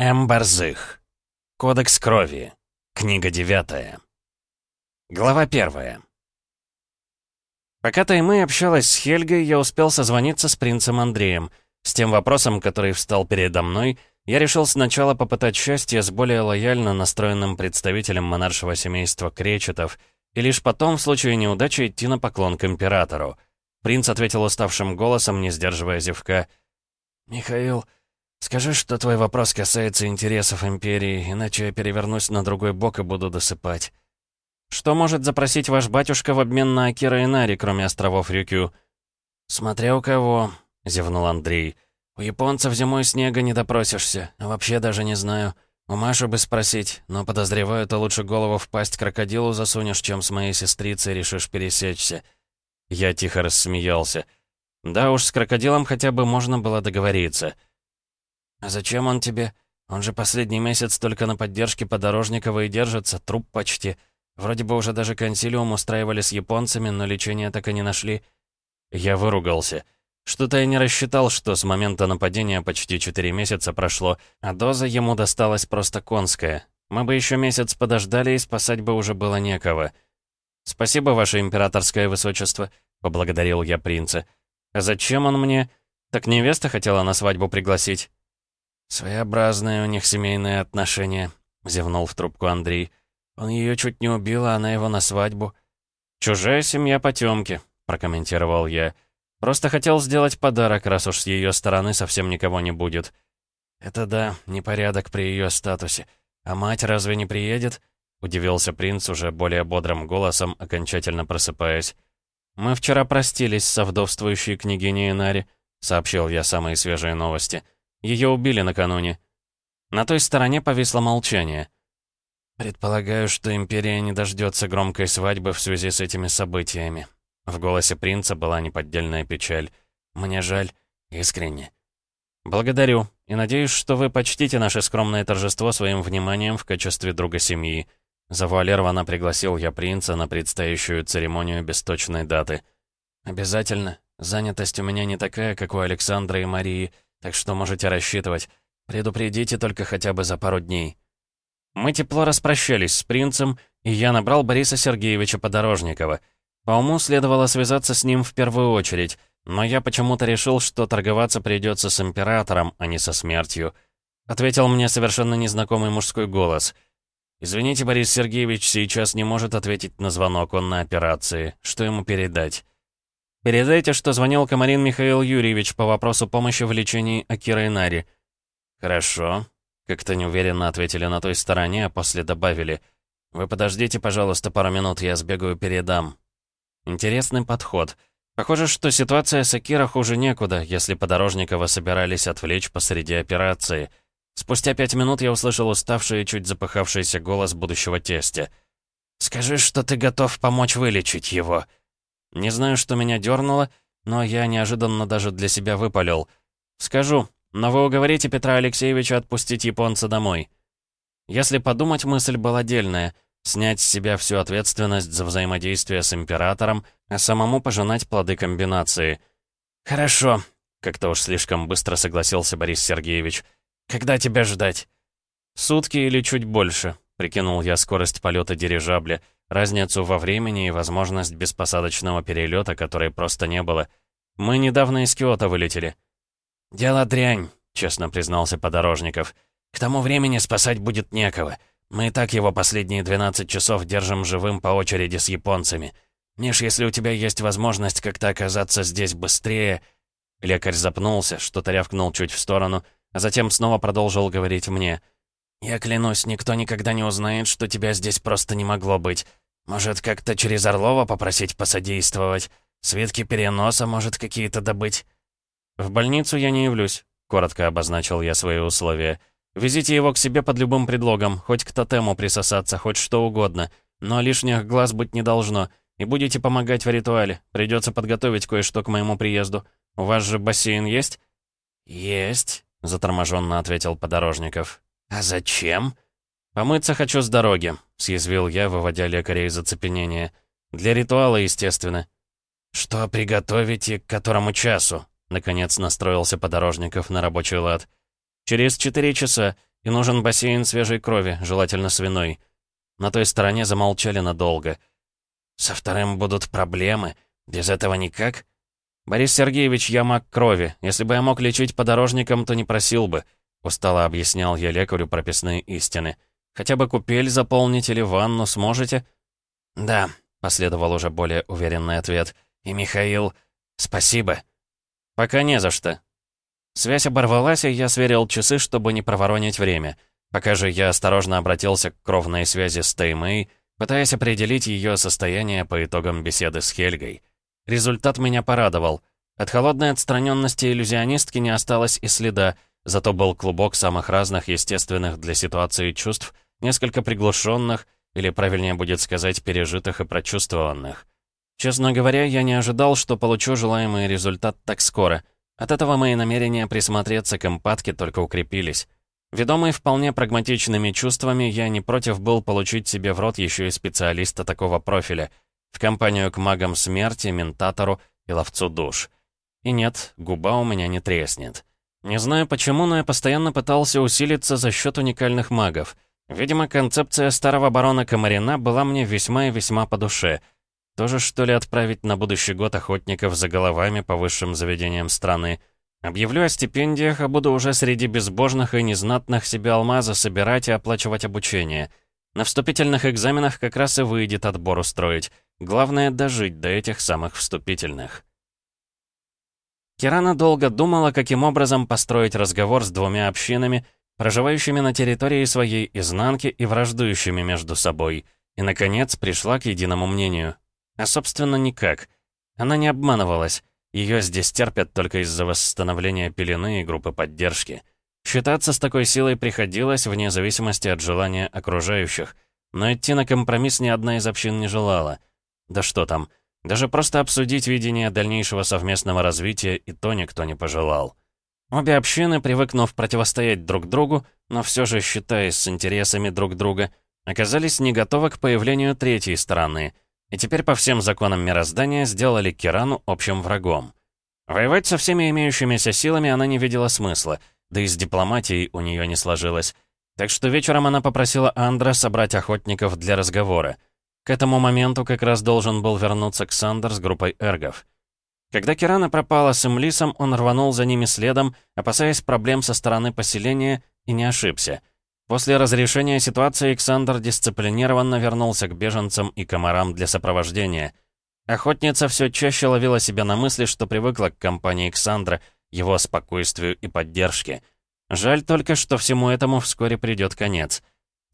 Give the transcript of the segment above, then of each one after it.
М. Борзых. Кодекс крови. Книга девятая. Глава первая. Пока Таймы общалась с Хельгой, я успел созвониться с принцем Андреем. С тем вопросом, который встал передо мной, я решил сначала попытать счастье с более лояльно настроенным представителем монаршего семейства Кречетов, и лишь потом, в случае неудачи, идти на поклон к императору. Принц ответил уставшим голосом, не сдерживая зевка. «Михаил, Скажи, что твой вопрос касается интересов Империи, иначе я перевернусь на другой бок и буду досыпать. Что может запросить ваш батюшка в обмен на Акира и Нари, кроме островов Рюкю? Смотря у кого, зевнул Андрей. У японцев зимой снега не допросишься, вообще даже не знаю. У Маши бы спросить, но подозреваю, ты лучше голову в пасть крокодилу засунешь, чем с моей сестрицей решишь пересечься. Я тихо рассмеялся. Да уж, с крокодилом хотя бы можно было договориться. — «А зачем он тебе? Он же последний месяц только на поддержке Подорожникова и держится, труп почти. Вроде бы уже даже консилиум устраивали с японцами, но лечения так и не нашли». Я выругался. Что-то я не рассчитал, что с момента нападения почти четыре месяца прошло, а доза ему досталась просто конская. Мы бы еще месяц подождали, и спасать бы уже было некого. «Спасибо, ваше императорское высочество», — поблагодарил я принца. «А зачем он мне? Так невеста хотела на свадьбу пригласить». «Своеобразные у них семейные отношения», — зевнул в трубку Андрей. «Он ее чуть не убил, а она его на свадьбу». «Чужая семья потемки», — прокомментировал я. «Просто хотел сделать подарок, раз уж с ее стороны совсем никого не будет». «Это да, непорядок при ее статусе. А мать разве не приедет?» — удивился принц уже более бодрым голосом, окончательно просыпаясь. «Мы вчера простились со вдовствующей княгиней Нари», — сообщил я самые свежие новости. «Мы ее убили накануне. На той стороне повисло молчание. «Предполагаю, что Империя не дождется громкой свадьбы в связи с этими событиями». В голосе принца была неподдельная печаль. «Мне жаль. Искренне». «Благодарю. И надеюсь, что вы почтите наше скромное торжество своим вниманием в качестве друга семьи». Завуалированно пригласил я принца на предстоящую церемонию без точной даты. «Обязательно. Занятость у меня не такая, как у Александра и Марии, так что можете рассчитывать. Предупредите только хотя бы за пару дней». Мы тепло распрощались с принцем, и я набрал Бориса Сергеевича Подорожникова. По уму следовало связаться с ним в первую очередь, но я почему-то решил, что торговаться придется с императором, а не со смертью. Ответил мне совершенно незнакомый мужской голос. «Извините, Борис Сергеевич сейчас не может ответить на звонок, он на операции. Что ему передать?» Передайте, что звонил Комарин Михаил Юрьевич по вопросу помощи в лечении Акира Инари». «Хорошо», — как-то неуверенно ответили на той стороне, а после добавили. «Вы подождите, пожалуйста, пару минут, я сбегаю передам». Интересный подход. Похоже, что ситуация с Акира хуже некуда, если Подорожникова собирались отвлечь посреди операции. Спустя пять минут я услышал уставший и чуть запыхавшийся голос будущего тестя. «Скажи, что ты готов помочь вылечить его», — не знаю, что меня дернуло, но я неожиданно даже для себя выпалил. «Скажу, но вы уговорите Петра Алексеевича отпустить японца домой». Если подумать, мысль была дельная — снять с себя всю ответственность за взаимодействие с императором, а самому пожинать плоды комбинации. «Хорошо», — как-то уж слишком быстро согласился Борис Сергеевич. «Когда тебя ждать?» «Сутки или чуть больше», — прикинул я скорость полета дирижабля — разницу во времени и возможность беспосадочного перелета, которой просто не было. Мы недавно из Киота вылетели. «Дело дрянь», — честно признался Подорожников. «К тому времени спасать будет некого. Мы и так его последние 12 часов держим живым по очереди с японцами. Миш, если у тебя есть возможность как-то оказаться здесь быстрее...» Лекарь запнулся, что-то рявкнул чуть в сторону, а затем снова продолжил говорить мне. «Я клянусь, никто никогда не узнает, что тебя здесь просто не могло быть. Может, как-то через Орлова попросить посодействовать? Свитки переноса, может, какие-то добыть?» «В больницу я не явлюсь», — коротко обозначил я свои условия. «Везите его к себе под любым предлогом, хоть к тотему присосаться, хоть что угодно. Но лишних глаз быть не должно. И будете помогать в ритуале. Придется подготовить кое-что к моему приезду. У вас же бассейн есть?» «Есть», — заторможенно ответил Подорожников. «А зачем?» «Помыться хочу с дороги», — съязвил я, выводя лекаря из оцепенения. «Для ритуала, естественно». «Что приготовите к которому часу?» — наконец настроился Подорожников на рабочий лад. «Через четыре часа, и нужен бассейн свежей крови, желательно свиной. На той стороне замолчали надолго. «Со вторым будут проблемы. Без этого никак?» «Борис Сергеевич, я маг крови. Если бы я мог лечить подорожником, то не просил бы», — устало объяснял я лекарю прописные истины. «Хотя бы купель заполнить или ванну сможете?» «Да», — последовал уже более уверенный ответ. «И Михаил, спасибо». «Пока не за что». Связь оборвалась, и я сверил часы, чтобы не проворонить время. Пока же я осторожно обратился к кровной связи с Теймэй, пытаясь определить ее состояние по итогам беседы с Хельгой. Результат меня порадовал. От холодной отстраненности иллюзионистки не осталось и следа, зато был клубок самых разных естественных для ситуации чувств, несколько приглушенных, или правильнее будет сказать, пережитых и прочувствованных. Честно говоря, я не ожидал, что получу желаемый результат так скоро. От этого мои намерения присмотреться к эмпатке только укрепились. Ведомый вполне прагматичными чувствами, я не против был получить себе в рот еще и специалиста такого профиля, в компанию к магам смерти, ментатору и ловцу душ. И нет, губа у меня не треснет. Не знаю почему, но я постоянно пытался усилиться за счет уникальных магов. Видимо, концепция старого барона Комарина была мне весьма и весьма по душе. Тоже, что ли, отправить на будущий год охотников за головами по высшим заведениям страны — Объявлю о стипендиях, а буду уже среди безбожных и незнатных себе алмаза собирать и оплачивать обучение. На вступительных экзаменах как раз и выйдет отбор устроить. Главное — дожить до этих самых вступительных. Кирана долго думала, каким образом построить разговор с двумя общинами, проживающими на территории своей изнанки и враждующими между собой, и, наконец, пришла к единому мнению. А, собственно, никак. Она не обманывалась. Ее здесь терпят только из-за восстановления пелены и группы поддержки. Считаться с такой силой приходилось вне зависимости от желания окружающих. Но идти на компромисс ни одна из общин не желала. Да что там, даже просто обсудить видение дальнейшего совместного развития и то никто не пожелал. Обе общины, привыкнув противостоять друг другу, но все же считаясь с интересами друг друга, оказались не готовы к появлению третьей стороны — и теперь по всем законам мироздания сделали Кирану общим врагом. Воевать со всеми имеющимися силами она не видела смысла, да и с дипломатией у нее не сложилось. Так что вечером она попросила Андра собрать охотников для разговора. К этому моменту как раз должен был вернуться Ксандр с группой эргов. Когда Кирана пропала с Имлисом, он рванул за ними следом, опасаясь проблем со стороны поселения, и не ошибся — После разрешения ситуации Александр дисциплинированно вернулся к беженцам и комарам для сопровождения. Охотница все чаще ловила себя на мысли, что привыкла к компании Александра, его спокойствию и поддержке. Жаль только, что всему этому вскоре придет конец.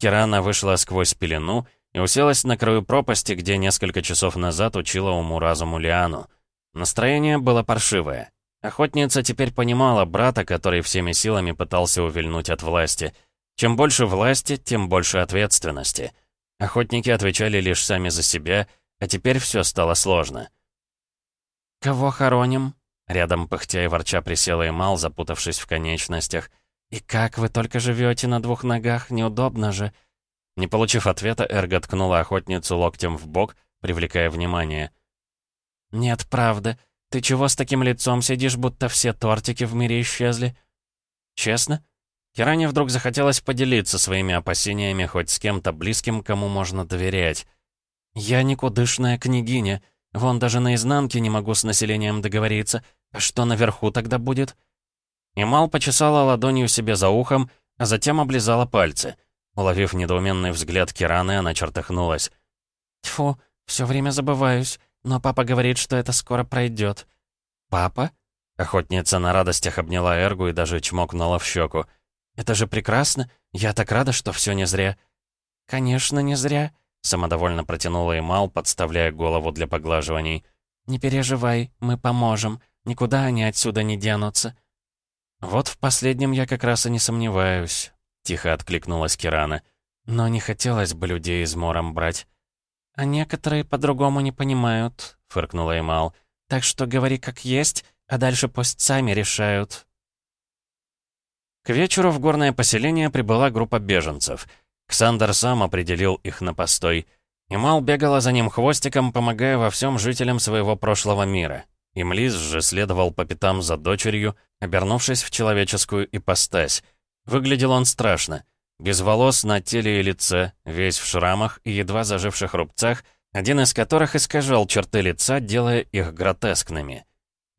Кирана вышла сквозь пелену и уселась на краю пропасти, где несколько часов назад учила уму-разуму Лиану. Настроение было паршивое. Охотница теперь понимала брата, который всеми силами пытался увильнуть от власти — чем больше власти, тем больше ответственности. Охотники отвечали лишь сами за себя, а теперь все стало сложно. «Кого хороним?» Рядом пыхтя и ворча присела Эмал, запутавшись в конечностях. «И как вы только живете на двух ногах? Неудобно же!» Не получив ответа, Эрго ткнула охотницу локтем в бок, привлекая внимание. «Нет, правда. Ты чего с таким лицом сидишь, будто все тортики в мире исчезли?» «Честно?» Киране вдруг захотелось поделиться своими опасениями хоть с кем-то близким, кому можно доверять. «Я никудышная княгиня. Вон даже наизнанке не могу с населением договориться. А что наверху тогда будет?» Имал почесала ладонью себе за ухом, а затем облизала пальцы. Уловив недоуменный взгляд Кираны, она чертыхнулась. «Тьфу, все время забываюсь, но папа говорит, что это скоро пройдет». «Папа?» Охотница на радостях обняла Эргу и даже чмокнула в щеку. Это же прекрасно. Я так рада, что все не зря». «Конечно, не зря», — самодовольно протянула Эмал, подставляя голову для поглаживаний. «Не переживай, мы поможем. Никуда они отсюда не денутся». «Вот в последнем я как раз и не сомневаюсь», — тихо откликнулась Кирана. «Но не хотелось бы людей измором брать». «А некоторые по-другому не понимают», — фыркнула Эмал. «Так что говори как есть, а дальше пусть сами решают. К вечеру в горное поселение прибыла группа беженцев. Ксандер сам определил их на постой. Имал бегала за ним хвостиком, помогая во всем жителям своего прошлого мира. Имлис же следовал по пятам за дочерью, обернувшись в человеческую ипостась. Выглядел он страшно. Без волос на теле и лице, весь в шрамах и едва заживших рубцах, один из которых искажал черты лица, делая их гротескными.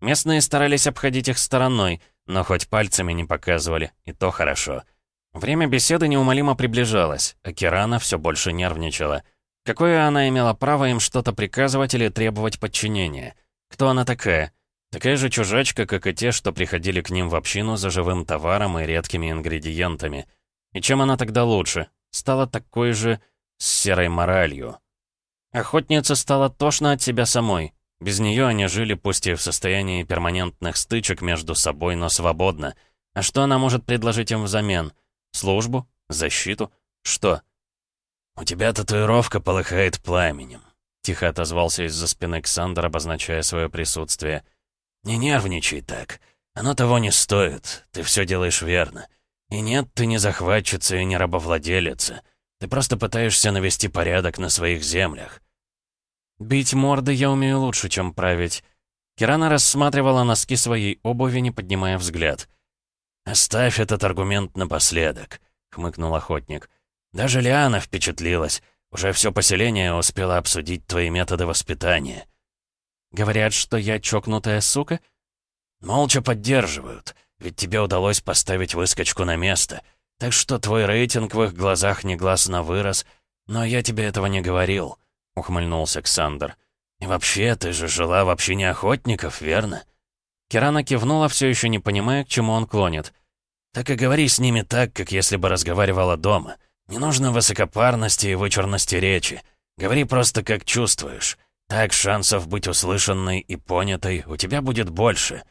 Местные старались обходить их стороной, но хоть пальцами не показывали, и то хорошо. Время беседы неумолимо приближалось, а Кирана все больше нервничала. Какое она имела право им что-то приказывать или требовать подчинения? Кто она такая? Такая же чужачка, как и те, что приходили к ним в общину за живым товаром и редкими ингредиентами. И чем она тогда лучше? Стала такой же с серой моралью. Охотница стала тошно от себя самой. Без нее они жили пусть и в состоянии перманентных стычек между собой, но свободно. А что она может предложить им взамен? Службу? Защиту? Что? «У тебя татуировка полыхает пламенем», — тихо отозвался из-за спины Ксандр, обозначая свое присутствие. «Не нервничай так. Оно того не стоит. Ты все делаешь верно. И нет, ты не захватчица и не рабовладелица. Ты просто пытаешься навести порядок на своих землях. Бить морды я умею лучше, чем править. Кирана рассматривала носки своей обуви, не поднимая взгляд. «Оставь этот аргумент напоследок», — хмыкнул охотник. «Даже Лиана впечатлилась. Уже все поселение успела обсудить твои методы воспитания». «Говорят, что я чокнутая сука?» «Молча поддерживают, ведь тебе удалось поставить выскочку на место. Так что твой рейтинг в их глазах негласно вырос, но я тебе этого не говорил». — ухмыльнулся Ксандр. «И вообще, ты же жила в общине охотников, верно?» Кирана кивнула, все еще не понимая, к чему он клонит. «Так и говори с ними так, как если бы разговаривала дома. Не нужно высокопарности и вычурности речи. Говори просто как чувствуешь. Так шансов быть услышанной и понятой у тебя будет больше».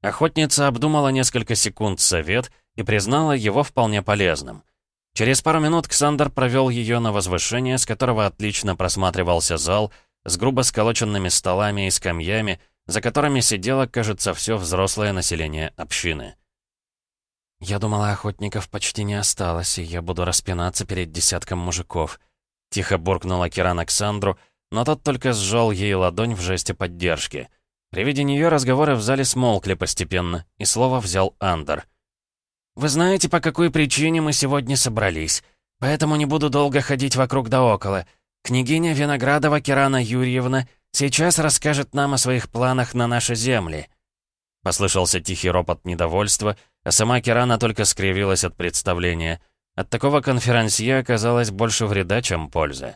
Охотница обдумала несколько секунд совет и признала его вполне полезным. Через пару минут Ксандр провел ее на возвышение, с которого отлично просматривался зал, с грубо сколоченными столами и скамьями, за которыми сидело, кажется, все взрослое население общины. «Я думала, охотников почти не осталось, и я буду распинаться перед десятком мужиков», — тихо буркнула Киран Александру, но тот только сжал ей ладонь в жесте поддержки. При виде нее разговоры в зале смолкли постепенно, и слово взял Андер — «Вы знаете, по какой причине мы сегодня собрались, поэтому не буду долго ходить вокруг да около. Княгиня Виноградова Кирана Юрьевна сейчас расскажет нам о своих планах на наши земли». Послышался тихий ропот недовольства, а сама Кирана только скривилась от представления. От такого конферансье оказалось больше вреда, чем пользы.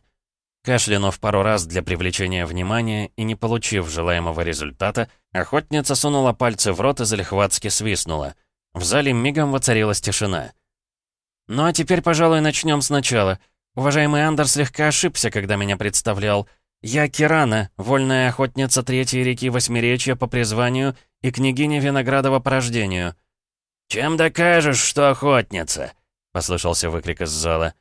Кашлянув пару раз для привлечения внимания и не получив желаемого результата, охотница сунула пальцы в рот и залихватски свистнула. В зале мигом воцарилась тишина. «Ну а теперь, пожалуй, начнем сначала. Уважаемый Андер слегка ошибся, когда меня представлял. Я Кирана, вольная охотница Третьей реки Восьмеречья по призванию и княгиня Виноградова по рождению». «Чем докажешь, что охотница?» — послышался выкрик из зала.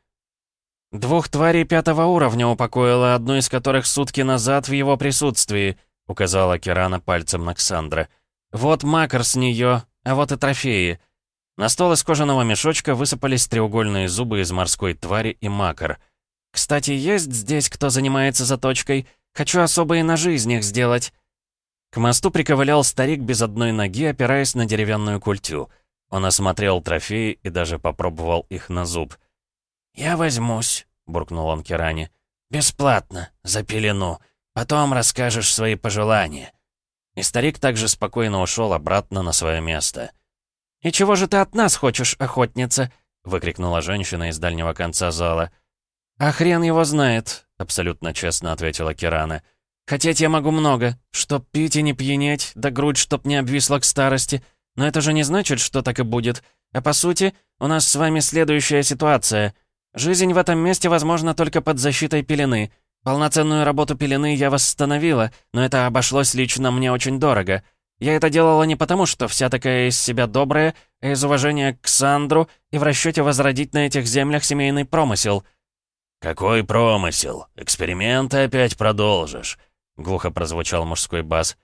«Двух тварей пятого уровня упокоила, одну из которых сутки назад в его присутствии», — указала Кирана пальцем на Ксандра. «Вот макар с нее, а вот и трофеи. На стол из кожаного мешочка высыпались треугольные зубы из морской твари и макар. «Кстати, есть здесь кто занимается заточкой? Хочу особые ножи из них сделать». К мосту приковылял старик без одной ноги, опираясь на деревянную культю. Он осмотрел трофеи и даже попробовал их на зуб. «Я возьмусь», — буркнул он Керане. «Бесплатно, за пелену. Потом расскажешь свои пожелания». И старик также спокойно ушел обратно на свое место. «И чего же ты от нас хочешь, охотница?» — выкрикнула женщина из дальнего конца зала. «А хрен его знает», — абсолютно честно ответила Кирана. «Хотеть я могу много. Чтоб пить и не пьянеть, да грудь чтоб не обвисла к старости. Но это же не значит, что так и будет. А по сути, у нас с вами следующая ситуация. Жизнь в этом месте возможна только под защитой пелены. Полноценную работу пелены я восстановила, но это обошлось лично мне очень дорого. Я это делала не потому, что вся такая из себя добрая, а из уважения к Сандру и в расчете возродить на этих землях семейный промысел». «Какой промысел? Эксперименты опять продолжишь?» — глухо прозвучал мужской бас.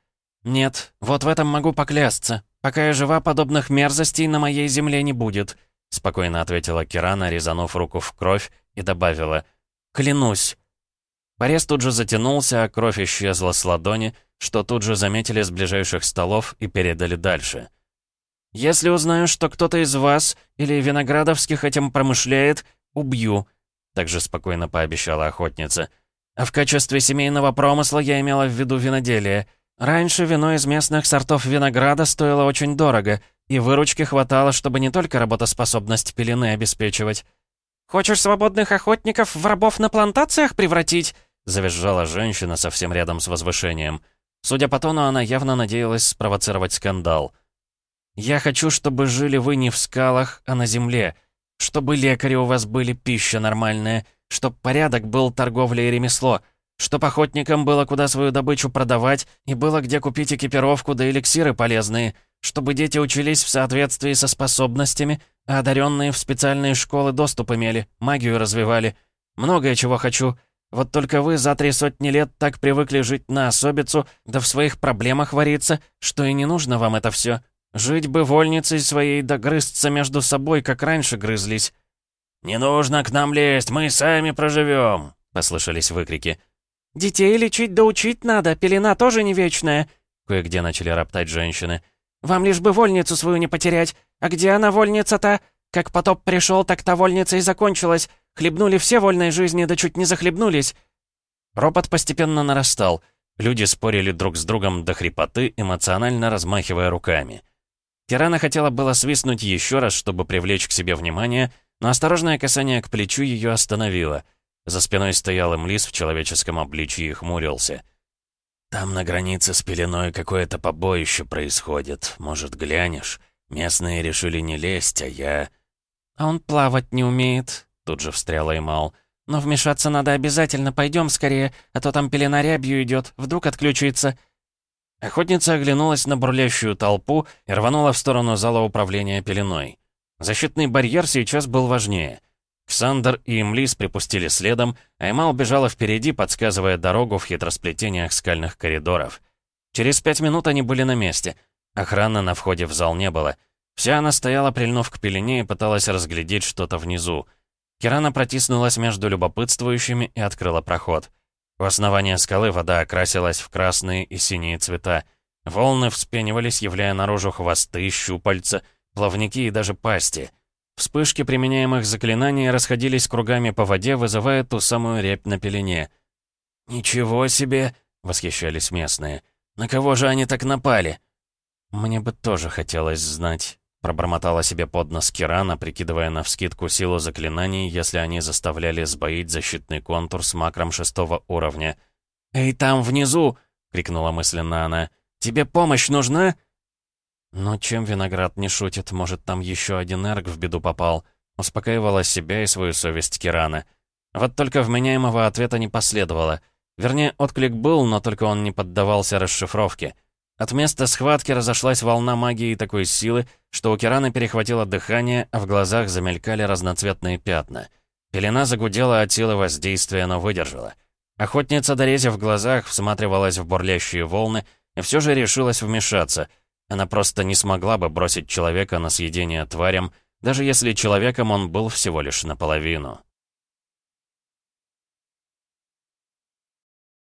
«Нет, вот в этом могу поклясться. Пока я жива, подобных мерзостей на моей земле не будет», — спокойно ответила Кирана, резанув руку в кровь, и добавила. «Клянусь». Порез тут же затянулся, а кровь исчезла с ладони, что тут же заметили с ближайших столов и передали дальше. Если узнаю, что кто-то из вас или Виноградовских этим промышляет, убью», — также спокойно пообещала охотница. «А в качестве семейного промысла я имела в виду виноделие. Раньше вино из местных сортов винограда стоило очень дорого, и выручки хватало, чтобы не только работоспособность пелены обеспечивать. «Хочешь свободных охотников в рабов на плантациях превратить?» — завизжала женщина совсем рядом с возвышением. Судя по тону, она явно надеялась спровоцировать скандал. «Я хочу, чтобы жили вы не в скалах, а на земле. Чтобы лекари у вас были, пища нормальная. Чтоб порядок был торговля и ремесло. Чтоб охотникам было куда свою добычу продавать и было где купить экипировку да эликсиры полезные. Чтобы дети учились в соответствии со способностями, а одаренные в специальные школы доступ имели, магию развивали. Многое чего хочу. Вот только вы за три сотни лет так привыкли жить на особицу, да в своих проблемах вариться, что и не нужно вам это все. Жить бы вольницей своей да грызться между собой, как раньше грызлись. «Не нужно к нам лезть, мы сами проживем», — послышались выкрики. «Детей лечить да учить надо, пелена тоже не вечная», — кое-где начали роптать женщины. «Вам лишь бы вольницу свою не потерять. А где она, вольница-то? Как потоп пришел, так та вольница и закончилась. Хлебнули все вольной жизни, да чуть не захлебнулись». Ропот постепенно нарастал. Люди спорили друг с другом до хрипоты, эмоционально размахивая руками. Тирана хотела было свистнуть еще раз, чтобы привлечь к себе внимание, но осторожное касание к плечу ее остановило. За спиной стоял Эмлис в человеческом обличье и хмурился. «Там на границе с пеленой какое-то побоище происходит. Может, глянешь? Местные решили не лезть, а я...» «А он плавать не умеет», — тут же встряла Эмал. «Но вмешаться надо обязательно. Пойдем скорее, а то там пелена рябью идет. Вдруг отключится». Охотница оглянулась на бурлящую толпу и рванула в сторону зала управления пеленой. Защитный барьер сейчас был важнее. Ксандр и Имлис припустили следом, а Эма убежала впереди, подсказывая дорогу в хитросплетениях скальных коридоров. Через пять минут они были на месте. Охраны на входе в зал не было. Вся она стояла, прильнув к пелене, и пыталась разглядеть что-то внизу. Кирана протиснулась между любопытствующими и открыла проход. У основания скалы вода окрасилась в красные и синие цвета. Волны вспенивались, являя наружу хвосты, щупальца, плавники и даже пасти. Вспышки применяемых заклинаний расходились кругами по воде, вызывая ту самую репь на пелене. «Ничего себе!» — восхищались местные. «На кого же они так напали?» «Мне бы тоже хотелось знать», — пробормотала себе под нос Кирана, прикидывая навскидку силу заклинаний, если они заставляли сбоить защитный контур с макром шестого уровня. «Эй, там внизу!» — крикнула мысленно она. «Тебе помощь нужна?» «Ну, чем Виноград не шутит? Может, там еще один эрг в беду попал?» Успокаивала себя и свою совесть Кирана. Вот только вменяемого ответа не последовало. Вернее, отклик был, но только он не поддавался расшифровке. От места схватки разошлась волна магии такой силы, что у Кираны перехватило дыхание, а в глазах замелькали разноцветные пятна. Пелена загудела от силы воздействия, но выдержала. Охотница, дорезив в глазах, всматривалась в бурлящие волны и все же решилась вмешаться — она просто не смогла бы бросить человека на съедение тварям, даже если человеком он был всего лишь наполовину.